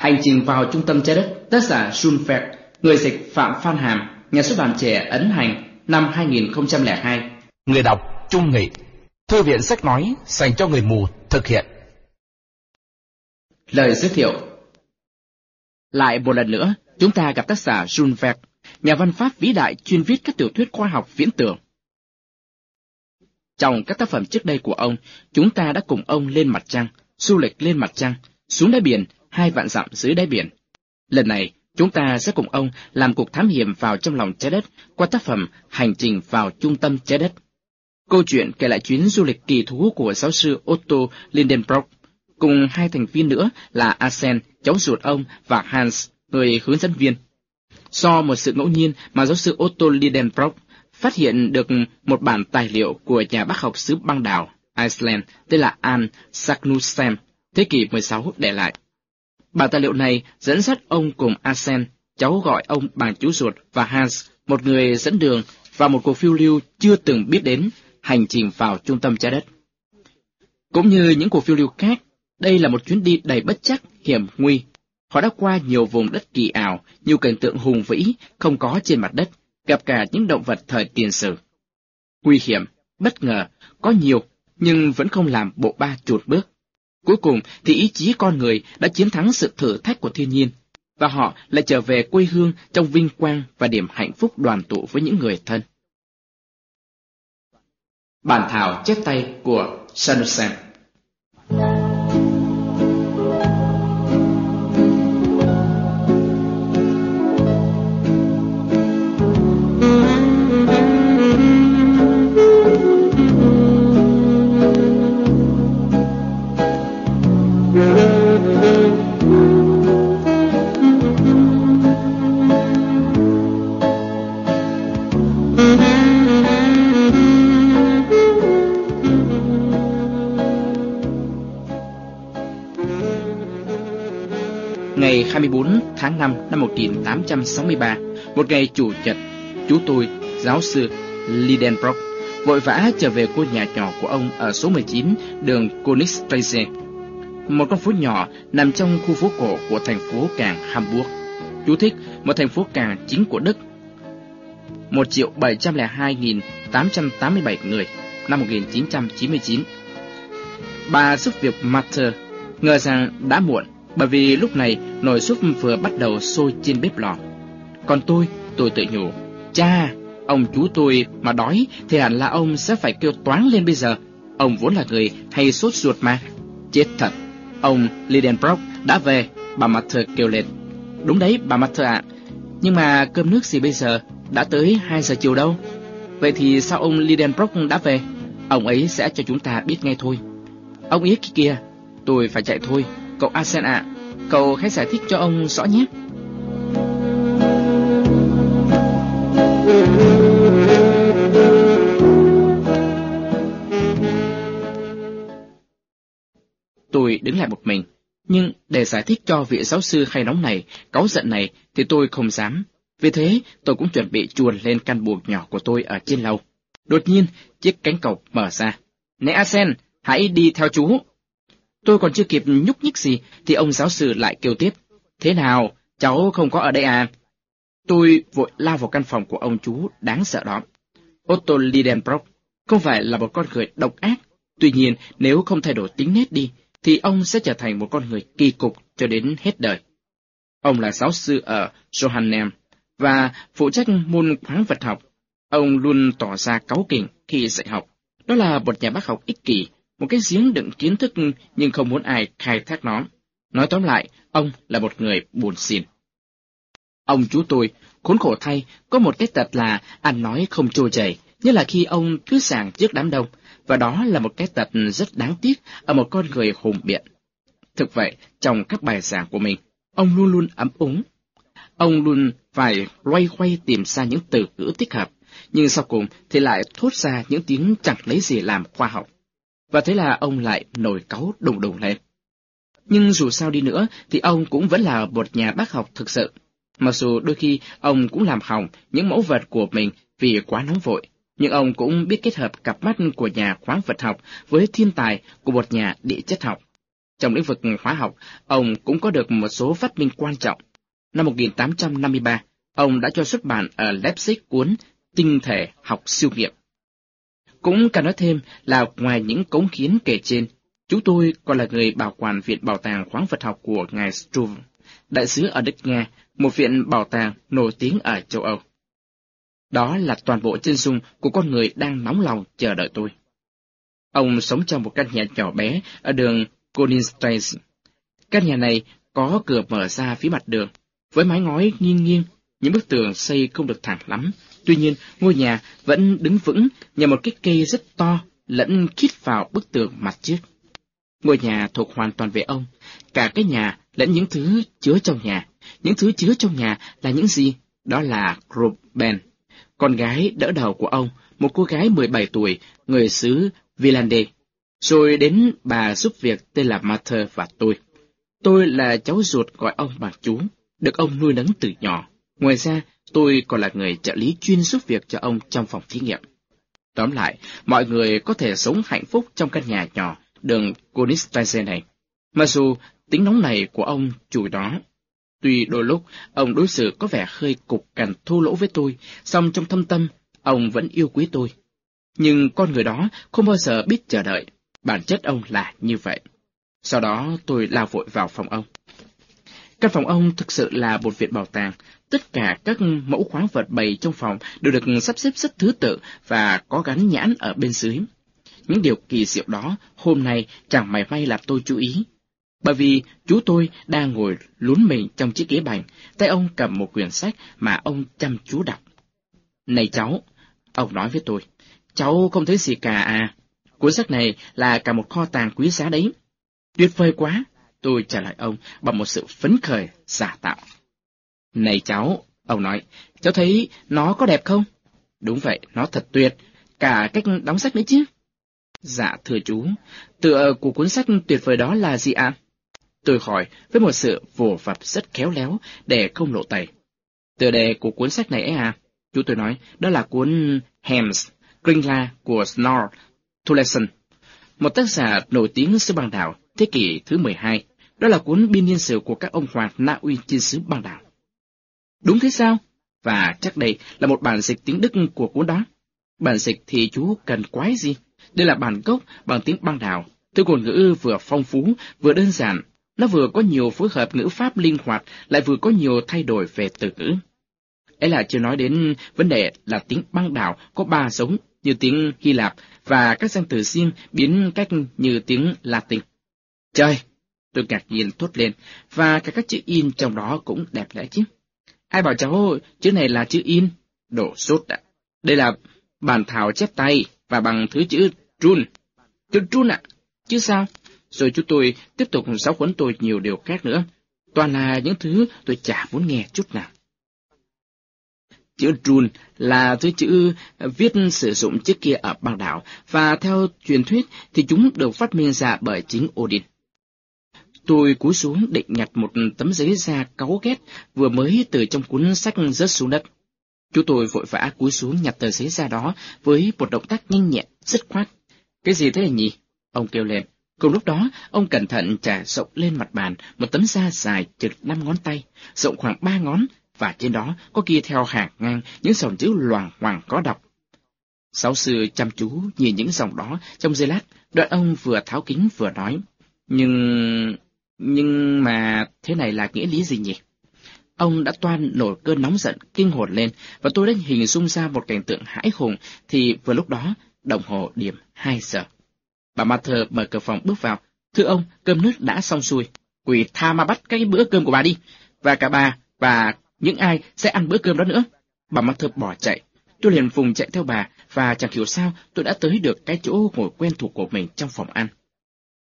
Hành trình vào trung tâm trái đất, tác giả Junfert, người dịch Phạm Phan Hàm, nhà xuất bản trẻ ấn hành, năm 2002. Người đọc Trung Nghị, Thư viện sách nói dành cho người mù thực hiện. Lời giới thiệu Lại một lần nữa, chúng ta gặp tác giả Junfert, nhà văn pháp vĩ đại chuyên viết các tiểu thuyết khoa học viễn tưởng. Trong các tác phẩm trước đây của ông, chúng ta đã cùng ông lên mặt trăng, du lịch lên mặt trăng, xuống đáy biển, hai vạn dặm dưới đáy biển. Lần này, chúng ta sẽ cùng ông làm cuộc thám hiểm vào trong lòng trái đất qua tác phẩm Hành trình vào trung tâm trái đất. Câu chuyện kể lại chuyến du lịch kỳ thú của giáo sư Otto Lindenbrock, cùng hai thành viên nữa là Asen, cháu ruột ông, và Hans, người hướng dẫn viên. Do một sự ngẫu nhiên mà giáo sư Otto Lindenbrock phát hiện được một bản tài liệu của nhà bác học xứ băng đảo Iceland tên là An Sagnussem, thế kỷ 16 để lại. Bản tài liệu này dẫn dắt ông cùng Asen, cháu gọi ông bằng chú ruột và Hans, một người dẫn đường, và một cuộc phiêu lưu chưa từng biết đến, hành trình vào trung tâm trái đất. Cũng như những cuộc phiêu lưu khác, đây là một chuyến đi đầy bất chắc, hiểm nguy. Họ đã qua nhiều vùng đất kỳ ảo, nhiều cảnh tượng hùng vĩ, không có trên mặt đất, gặp cả những động vật thời tiền sử. Nguy hiểm, bất ngờ, có nhiều, nhưng vẫn không làm bộ ba chuột bước. Cuối cùng thì ý chí con người đã chiến thắng sự thử thách của thiên nhiên, và họ lại trở về quê hương trong vinh quang và điểm hạnh phúc đoàn tụ với những người thân. Bản thảo chép tay của Sanusen 1963, một ngày chủ nhật, chú tôi, giáo sư Lidenbrock, vội vã trở về ngôi nhà nhỏ của ông ở số 19 đường Königstraße, một con phố nhỏ nằm trong khu phố cổ của thành phố Càng Hamburg. Chú thích, một thành phố cảng chính của Đức. 1 triệu 702.887 người, năm 1999. Bà giúp việc Matter ngờ rằng đã muộn bởi vì lúc này nồi súp vừa bắt đầu sôi trên bếp lò. Còn tôi, tôi tự nhủ, cha, ông chú tôi mà đói thì hẳn là ông sẽ phải kêu toán lên bây giờ. Ông vốn là người hay sốt ruột mà. Chết thật, ông Lidenbrock đã về, bà Mather kêu lên. Đúng đấy, bà Mather ạ. Nhưng mà cơm nước gì bây giờ? Đã tới 2 giờ chiều đâu. Vậy thì sao ông Lidenbrock đã về? Ông ấy sẽ cho chúng ta biết ngay thôi. Ông ý kia, tôi phải chạy thôi. Cậu Asen ạ, cậu hãy giải thích cho ông rõ nhé. Tôi đứng lại một mình, nhưng để giải thích cho vị giáo sư khai nóng này, cáu giận này, thì tôi không dám. Vì thế, tôi cũng chuẩn bị chuồn lên căn buồng nhỏ của tôi ở trên lầu. Đột nhiên, chiếc cánh cổng mở ra. Nè Asen, hãy đi theo chú. Tôi còn chưa kịp nhúc nhích gì, thì ông giáo sư lại kêu tiếp. Thế nào, cháu không có ở đây à? Tôi vội lao vào căn phòng của ông chú đáng sợ đó. Otto Lidenbrock không phải là một con người độc ác, tuy nhiên nếu không thay đổi tính nết đi, thì ông sẽ trở thành một con người kỳ cục cho đến hết đời. Ông là giáo sư ở Johannem và phụ trách môn khoáng vật học. Ông luôn tỏ ra cáu kỉnh khi dạy học. Đó là một nhà bác học ích kỷ một cái giếng đựng kiến thức nhưng không muốn ai khai thác nó. Nói tóm lại, ông là một người buồn xỉn. Ông chú tôi, khốn khổ thay, có một cái tật là ăn nói không trôi chảy, như là khi ông cứ sàng trước đám đông, và đó là một cái tật rất đáng tiếc ở một con người hùng biện. Thực vậy, trong các bài giảng của mình, ông luôn luôn ấm úng. Ông luôn phải loay hoay tìm ra những từ ngữ thích hợp, nhưng sau cùng thì lại thốt ra những tiếng chẳng lấy gì làm khoa học và thế là ông lại nổi cáu đùng đùng lên. Nhưng dù sao đi nữa thì ông cũng vẫn là một nhà bác học thực sự. Mặc dù đôi khi ông cũng làm hỏng những mẫu vật của mình vì quá nóng vội, nhưng ông cũng biết kết hợp cặp mắt của nhà khoáng vật học với thiên tài của một nhà địa chất học. Trong lĩnh vực hóa học, ông cũng có được một số phát minh quan trọng. Năm 1853, ông đã cho xuất bản ở Leipzig cuốn Tinh thể học siêu nghiệm. Cũng cần nói thêm là ngoài những cống hiến kể trên, chúng tôi còn là người bảo quản Viện Bảo tàng khoáng vật học của ngài Struve, đại sứ ở Đức Nga, một viện bảo tàng nổi tiếng ở châu Âu. Đó là toàn bộ chân dung của con người đang nóng lòng chờ đợi tôi. Ông sống trong một căn nhà nhỏ bé ở đường Koningsstrasse. Căn nhà này có cửa mở ra phía mặt đường, với mái ngói nghiêng nghiêng, những bức tường xây không được thẳng lắm. Tuy nhiên, ngôi nhà vẫn đứng vững nhờ một cái cây rất to lẫn khít vào bức tường mặt trước. Ngôi nhà thuộc hoàn toàn về ông, cả cái nhà lẫn những thứ chứa trong nhà. Những thứ chứa trong nhà là những gì? Đó là Ruben, con gái đỡ đầu của ông, một cô gái 17 tuổi, người xứ Villande. Rồi đến bà giúp việc tên là Martha và tôi. Tôi là cháu ruột gọi ông bà chú, được ông nuôi nấng từ nhỏ. Ngoài ra, tôi còn là người trợ lý chuyên giúp việc cho ông trong phòng thí nghiệm. Tóm lại, mọi người có thể sống hạnh phúc trong căn nhà nhỏ đường Konistaze này. Mặc dù tính nóng này của ông chủ đó, tuy đôi lúc ông đối xử có vẻ hơi cục cằn thô lỗ với tôi, song trong thâm tâm, ông vẫn yêu quý tôi. Nhưng con người đó không bao giờ biết chờ đợi, bản chất ông là như vậy. Sau đó tôi lao vội vào phòng ông. Căn phòng ông thực sự là một viện bảo tàng. Tất cả các mẫu khoáng vật bày trong phòng đều được sắp xếp rất thứ tự và có gắn nhãn ở bên dưới. Những điều kỳ diệu đó hôm nay chẳng mảy may làm tôi chú ý. Bởi vì chú tôi đang ngồi lún mình trong chiếc ghế bành, tay ông cầm một quyển sách mà ông chăm chú đọc. Này cháu, ông nói với tôi, cháu không thấy gì cả à, cuốn sách này là cả một kho tàng quý giá đấy. Tuyệt vời quá, tôi trả lời ông bằng một sự phấn khởi, giả tạo. Này cháu, ông nói, cháu thấy nó có đẹp không? Đúng vậy, nó thật tuyệt, cả cách đóng sách đấy chứ. Dạ thưa chú, tựa của cuốn sách tuyệt vời đó là gì ạ? Tôi hỏi với một sự vồ vập rất khéo léo để không lộ tẩy. Tựa đề của cuốn sách này ấy à? Chú tôi nói, đó là cuốn Hems, Kringla của Snorr Thuleson, một tác giả nổi tiếng xứ băng đảo thế kỷ thứ 12. Đó là cuốn biên niên sử của các ông hoàng Na Uy trên xứ băng đảo. Đúng thế sao? Và chắc đây là một bản dịch tiếng Đức của cuốn đó. Bản dịch thì chú cần quái gì? Đây là bản gốc bằng tiếng băng đảo. Từ ngôn ngữ vừa phong phú, vừa đơn giản. Nó vừa có nhiều phối hợp ngữ pháp linh hoạt, lại vừa có nhiều thay đổi về từ ngữ. Ấy là chưa nói đến vấn đề là tiếng băng đảo có ba giống như tiếng Hy Lạp và các danh từ riêng biến cách như tiếng Latin. Trời! Tôi ngạc nhiên thốt lên, và cả các chữ in trong đó cũng đẹp lẽ chứ. Ai bảo cháu chữ này là chữ in? Đổ sốt ạ. Đây là bản thảo chép tay và bằng thứ chữ Trun. Chữ Trun ạ. Chứ sao? Rồi chúng tôi tiếp tục giáo huấn tôi nhiều điều khác nữa. Toàn là những thứ tôi chả muốn nghe chút nào. Chữ Trun là thứ chữ viết sử dụng trước kia ở băng đảo, và theo truyền thuyết thì chúng được phát minh ra bởi chính Odin. Tôi cúi xuống định nhặt một tấm giấy da cáu ghét vừa mới từ trong cuốn sách rớt xuống đất. Chú tôi vội vã cúi xuống nhặt tờ giấy da đó với một động tác nhanh nhẹn, dứt khoát. Cái gì thế nhỉ? Ông kêu lên. Cùng lúc đó, ông cẩn thận trải rộng lên mặt bàn một tấm da dài chừng năm ngón tay, rộng khoảng ba ngón, và trên đó có ghi theo hàng ngang những dòng chữ loàng hoàng có đọc. Sáu sư chăm chú nhìn những dòng đó trong giây lát, đoạn ông vừa tháo kính vừa nói. Nhưng nhưng mà thế này là nghĩa lý gì nhỉ? Ông đã toan nổi cơn nóng giận, kinh hồn lên, và tôi đã hình dung ra một cảnh tượng hãi hùng, thì vừa lúc đó, đồng hồ điểm 2 giờ. Bà Martha mở cửa phòng bước vào. Thưa ông, cơm nước đã xong xuôi. Quỷ tha ma bắt cái bữa cơm của bà đi. Và cả bà, và những ai sẽ ăn bữa cơm đó nữa. Bà Martha bỏ chạy. Tôi liền vùng chạy theo bà, và chẳng hiểu sao tôi đã tới được cái chỗ ngồi quen thuộc của mình trong phòng ăn.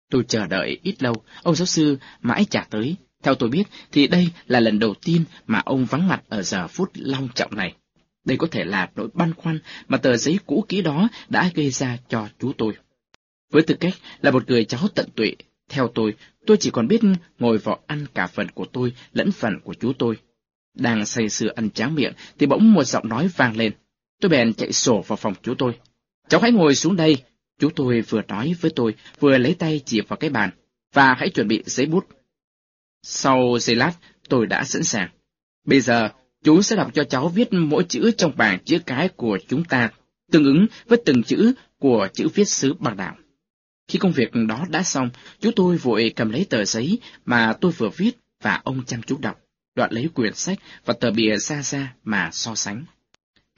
Tôi chờ đợi ít lâu, ông giáo sư mãi trả tới, theo tôi biết thì đây là lần đầu tiên mà ông vắng mặt ở giờ phút long trọng này. Đây có thể là nỗi băn khoăn mà tờ giấy cũ kỹ đó đã gây ra cho chú tôi. Với tư cách là một người cháu tận tụy, theo tôi, tôi chỉ còn biết ngồi vào ăn cả phần của tôi lẫn phần của chú tôi. Đang say sưa ăn tráng miệng thì bỗng một giọng nói vang lên. Tôi bèn chạy sổ vào phòng chú tôi. Cháu hãy ngồi xuống đây. Chú tôi vừa nói với tôi, vừa lấy tay chỉ vào cái bàn. và hãy chuẩn bị giấy bút. Sau giây lát, tôi đã sẵn sàng. Bây giờ, chú sẽ đọc cho cháu viết mỗi chữ trong bảng chữ cái của chúng ta, tương ứng với từng chữ của chữ viết xứ bằng đảo. Khi công việc đó đã xong, chú tôi vội cầm lấy tờ giấy mà tôi vừa viết và ông chăm chú đọc, đoạn lấy quyển sách và tờ bìa ra ra mà so sánh.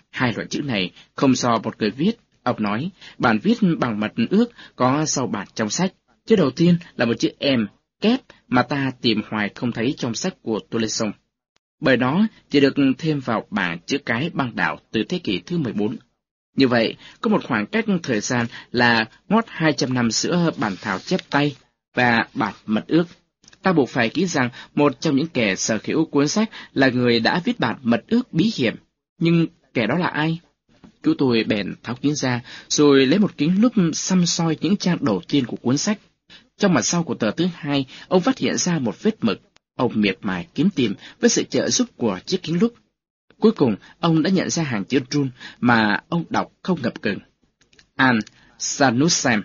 Hai loại chữ này không do một người viết, ông nói, bản viết bằng mật ước có sau bản trong sách. Chữ đầu tiên là một chữ M, kép mà ta tìm hoài không thấy trong sách của Toleson. Bởi đó chỉ được thêm vào bảng chữ cái băng đảo từ thế kỷ thứ 14. Như vậy, có một khoảng cách thời gian là ngót 200 năm giữa bản thảo chép tay và bản mật ước. Ta buộc phải ký rằng một trong những kẻ sở hữu cuốn sách là người đã viết bản mật ước bí hiểm. Nhưng kẻ đó là ai? Chú tôi bèn tháo kính ra, rồi lấy một kính lúp xăm soi những trang đầu tiên của cuốn sách. Trong mặt sau của tờ thứ hai, ông phát hiện ra một vết mực. Ông miệt mài kiếm tìm với sự trợ giúp của chiếc kính lúp. Cuối cùng, ông đã nhận ra hàng chữ run mà ông đọc không ngập ngừng. An Sanusem.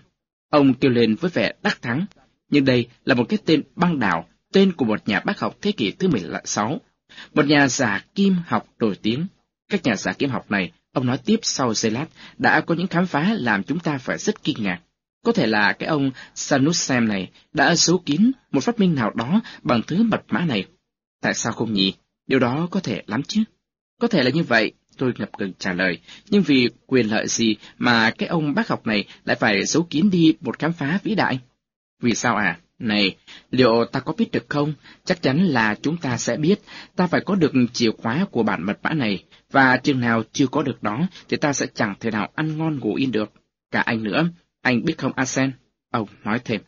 Ông kêu lên với vẻ đắc thắng. Nhưng đây là một cái tên băng đảo, tên của một nhà bác học thế kỷ thứ 16. Một nhà giả kim học nổi tiếng. Các nhà giả kim học này, ông nói tiếp sau giây lát, đã có những khám phá làm chúng ta phải rất kinh ngạc. Có thể là cái ông Sanussem này đã giấu kín một phát minh nào đó bằng thứ mật mã này. Tại sao không nhỉ? Điều đó có thể lắm chứ. Có thể là như vậy, tôi ngập ngừng trả lời, nhưng vì quyền lợi gì mà cái ông bác học này lại phải giấu kín đi một khám phá vĩ đại? Vì sao à? Này, liệu ta có biết được không? Chắc chắn là chúng ta sẽ biết, ta phải có được chìa khóa của bản mật mã này, và chừng nào chưa có được đó, thì ta sẽ chẳng thể nào ăn ngon ngủ yên được. Cả anh nữa, anh biết không Asen? Ông nói thêm.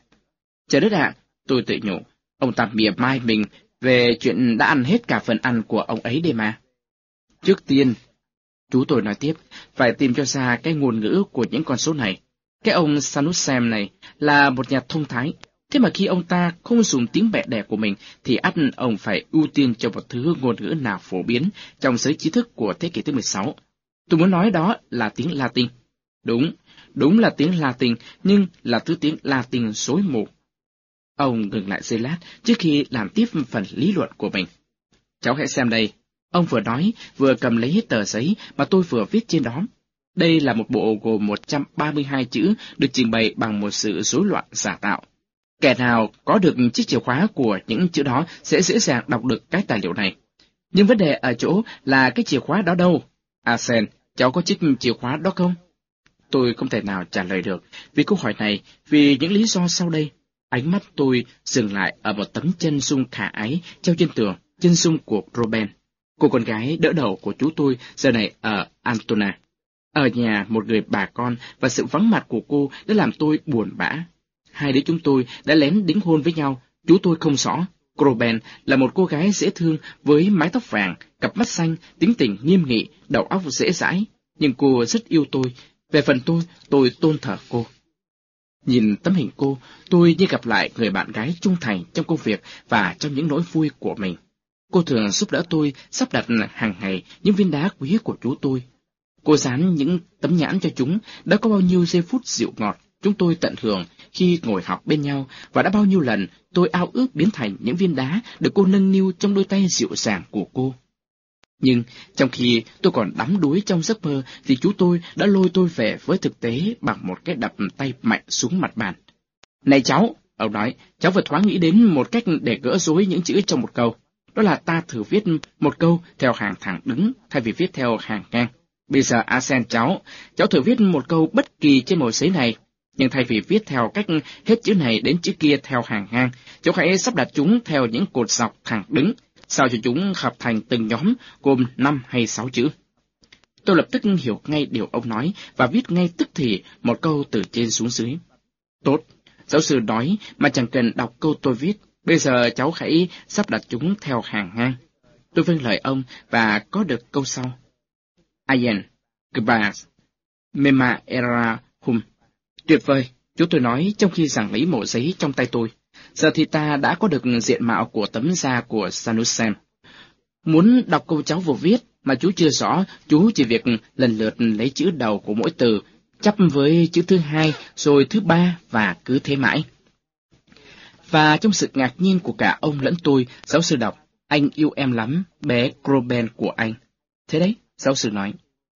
Trời đất ạ, tôi tự nhủ, ông ta mỉa mai mình về chuyện đã ăn hết cả phần ăn của ông ấy đi mà. Trước tiên, chú tôi nói tiếp, phải tìm cho ra cái ngôn ngữ của những con số này. Cái ông sanusem này là một nhà thông thái, thế mà khi ông ta không dùng tiếng mẹ đẻ của mình thì ắt ông phải ưu tiên cho một thứ ngôn ngữ nào phổ biến trong giới trí thức của thế kỷ thứ 16. Tôi muốn nói đó là tiếng Latin. Đúng, đúng là tiếng Latin, nhưng là thứ tiếng Latin rối mù. Ông ngừng lại giây lát trước khi làm tiếp phần lý luận của mình. Cháu hãy xem đây, Ông vừa nói, vừa cầm lấy tờ giấy mà tôi vừa viết trên đó. Đây là một bộ gồm 132 chữ được trình bày bằng một sự rối loạn giả tạo. Kẻ nào có được chiếc chìa khóa của những chữ đó sẽ dễ dàng đọc được cái tài liệu này. Nhưng vấn đề ở chỗ là cái chìa khóa đó đâu? À, Asen, cháu có chiếc chìa khóa đó không? Tôi không thể nào trả lời được vì câu hỏi này, vì những lý do sau đây. Ánh mắt tôi dừng lại ở một tấm chân dung khả ái treo trên tường, chân dung của Robin. Cô con gái đỡ đầu của chú tôi giờ này ở Antona. Ở nhà một người bà con và sự vắng mặt của cô đã làm tôi buồn bã. Hai đứa chúng tôi đã lén đính hôn với nhau, chú tôi không rõ. Groben là một cô gái dễ thương với mái tóc vàng, cặp mắt xanh, tính tình nghiêm nghị, đầu óc dễ dãi. Nhưng cô rất yêu tôi. Về phần tôi, tôi tôn thờ cô. Nhìn tấm hình cô, tôi như gặp lại người bạn gái trung thành trong công việc và trong những nỗi vui của mình. Cô thường giúp đỡ tôi sắp đặt hàng ngày những viên đá quý của chú tôi. Cô dán những tấm nhãn cho chúng, đã có bao nhiêu giây phút dịu ngọt chúng tôi tận hưởng khi ngồi học bên nhau và đã bao nhiêu lần tôi ao ước biến thành những viên đá được cô nâng niu trong đôi tay dịu dàng của cô. Nhưng trong khi tôi còn đắm đuối trong giấc mơ thì chú tôi đã lôi tôi về với thực tế bằng một cái đập tay mạnh xuống mặt bàn. Này cháu, ông nói, cháu vừa thoáng nghĩ đến một cách để gỡ rối những chữ trong một câu đó là ta thử viết một câu theo hàng thẳng đứng thay vì viết theo hàng ngang. Bây giờ Asen cháu, cháu thử viết một câu bất kỳ trên màu giấy này, nhưng thay vì viết theo cách hết chữ này đến chữ kia theo hàng ngang, cháu hãy sắp đặt chúng theo những cột dọc thẳng đứng, sao cho chúng hợp thành từng nhóm gồm 5 hay 6 chữ. Tôi lập tức hiểu ngay điều ông nói và viết ngay tức thì một câu từ trên xuống dưới. Tốt, giáo sư nói mà chẳng cần đọc câu tôi viết, Bây giờ cháu hãy sắp đặt chúng theo hàng ngang. Tôi vâng lời ông và có được câu sau. Ayen, Gbaz, Mema Era Hum. Tuyệt vời, chú tôi nói trong khi giảng lấy mẫu giấy trong tay tôi. Giờ thì ta đã có được diện mạo của tấm da của Sanusen. Muốn đọc câu cháu vừa viết mà chú chưa rõ, chú chỉ việc lần lượt lấy chữ đầu của mỗi từ, chấp với chữ thứ hai, rồi thứ ba và cứ thế mãi. Và trong sự ngạc nhiên của cả ông lẫn tôi, giáo sư đọc, anh yêu em lắm, bé Groben của anh. Thế đấy, giáo sư nói.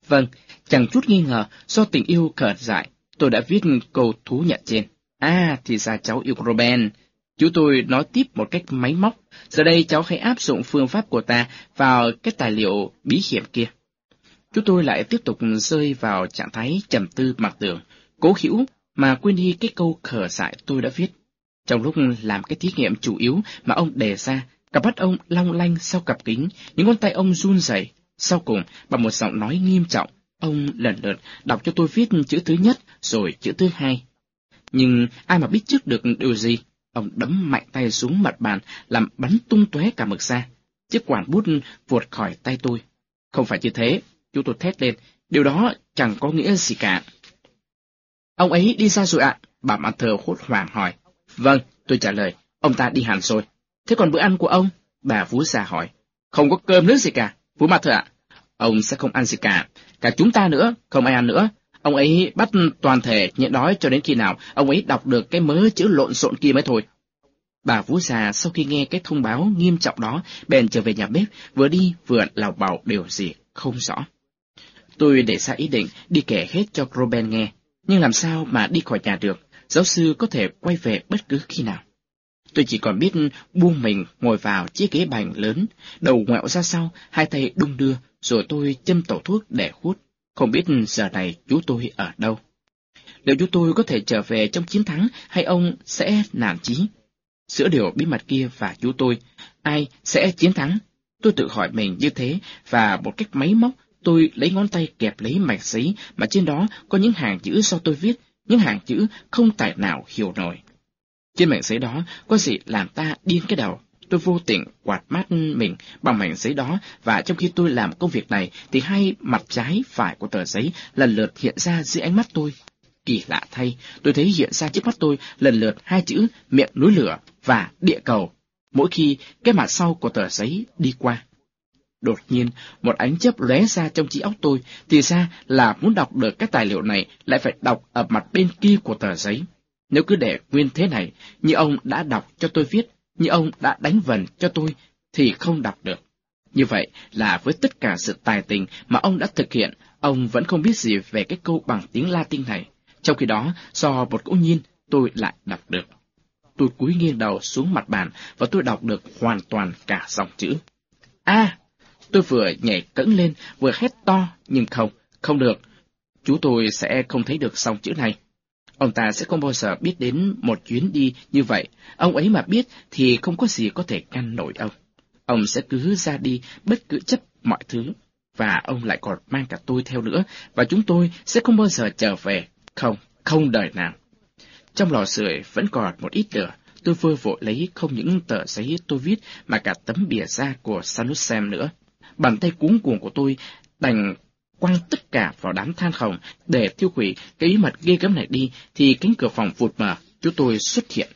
Vâng, chẳng chút nghi ngờ, do tình yêu cợt dại, tôi đã viết câu thú nhận trên. À, thì ra cháu yêu Groben. Chú tôi nói tiếp một cách máy móc, giờ đây cháu hãy áp dụng phương pháp của ta vào cái tài liệu bí hiểm kia. Chú tôi lại tiếp tục rơi vào trạng thái trầm tư mặc tưởng, cố hữu mà quên đi cái câu khờ dại tôi đã viết. Trong lúc làm cái thí nghiệm chủ yếu mà ông đề ra, cặp mắt ông long lanh sau cặp kính, những ngón tay ông run rẩy. Sau cùng, bằng một giọng nói nghiêm trọng, ông lần lượt đọc cho tôi viết chữ thứ nhất rồi chữ thứ hai. Nhưng ai mà biết trước được điều gì? Ông đấm mạnh tay xuống mặt bàn, làm bắn tung tóe cả mực ra. Chiếc quản bút vụt khỏi tay tôi. Không phải như thế, chú tôi thét lên, điều đó chẳng có nghĩa gì cả. Ông ấy đi ra rồi ạ, bà mặt thờ hốt hoảng hỏi. Vâng, tôi trả lời, ông ta đi hẳn rồi. Thế còn bữa ăn của ông? Bà vú Sa hỏi. Không có cơm nước gì cả, vú Mặt thờ ạ. Ông sẽ không ăn gì cả, cả chúng ta nữa, không ai ăn nữa. Ông ấy bắt toàn thể nhịn đói cho đến khi nào ông ấy đọc được cái mớ chữ lộn xộn kia mới thôi. Bà Vũ già sau khi nghe cái thông báo nghiêm trọng đó, bèn trở về nhà bếp, vừa đi vừa lào bảo điều gì không rõ. Tôi để ra ý định đi kể hết cho Robin nghe, nhưng làm sao mà đi khỏi nhà được, giáo sư có thể quay về bất cứ khi nào. Tôi chỉ còn biết buông mình ngồi vào chiếc ghế bành lớn, đầu ngoẹo ra sau, hai tay đung đưa, rồi tôi châm tẩu thuốc để hút. Không biết giờ này chú tôi ở đâu. Liệu chú tôi có thể trở về trong chiến thắng hay ông sẽ nản chí? Giữa điều bí mật kia và chú tôi, ai sẽ chiến thắng? Tôi tự hỏi mình như thế và một cách máy móc tôi lấy ngón tay kẹp lấy mạch giấy mà trên đó có những hàng chữ do tôi viết, những hàng chữ không tài nào hiểu nổi. Trên mảnh giấy đó có gì làm ta điên cái đầu. Tôi vô tình quạt mắt mình bằng mảnh giấy đó và trong khi tôi làm công việc này thì hai mặt trái phải của tờ giấy lần lượt hiện ra dưới ánh mắt tôi. Kỳ lạ thay, tôi thấy hiện ra trước mắt tôi lần lượt hai chữ miệng núi lửa và địa cầu, mỗi khi cái mặt sau của tờ giấy đi qua. Đột nhiên, một ánh chớp lóe ra trong trí óc tôi, thì ra là muốn đọc được các tài liệu này lại phải đọc ở mặt bên kia của tờ giấy. Nếu cứ để nguyên thế này, như ông đã đọc cho tôi viết, như ông đã đánh vần cho tôi, thì không đọc được. Như vậy là với tất cả sự tài tình mà ông đã thực hiện, ông vẫn không biết gì về cái câu bằng tiếng Latin này. Trong khi đó, do một ngẫu nhiên, tôi lại đọc được. Tôi cúi nghiêng đầu xuống mặt bàn và tôi đọc được hoàn toàn cả dòng chữ. A! tôi vừa nhảy cẫng lên, vừa hét to, nhưng không, không được. Chú tôi sẽ không thấy được dòng chữ này. Ông ta sẽ không bao giờ biết đến một chuyến đi như vậy. Ông ấy mà biết thì không có gì có thể ngăn nổi ông. Ông sẽ cứ ra đi bất cứ chấp mọi thứ. Và ông lại còn mang cả tôi theo nữa, và chúng tôi sẽ không bao giờ trở về. Không, không đời nào. Trong lò sưởi vẫn còn một ít lửa, tôi vơ vội lấy không những tờ giấy tôi viết mà cả tấm bìa da của Sanusem nữa. Bàn tay cuống cuồng của tôi đành quăng tất cả vào đám than khổng để tiêu hủy cái bí mật ghê gớm này đi thì cánh cửa phòng vụt mở, chúng tôi xuất hiện.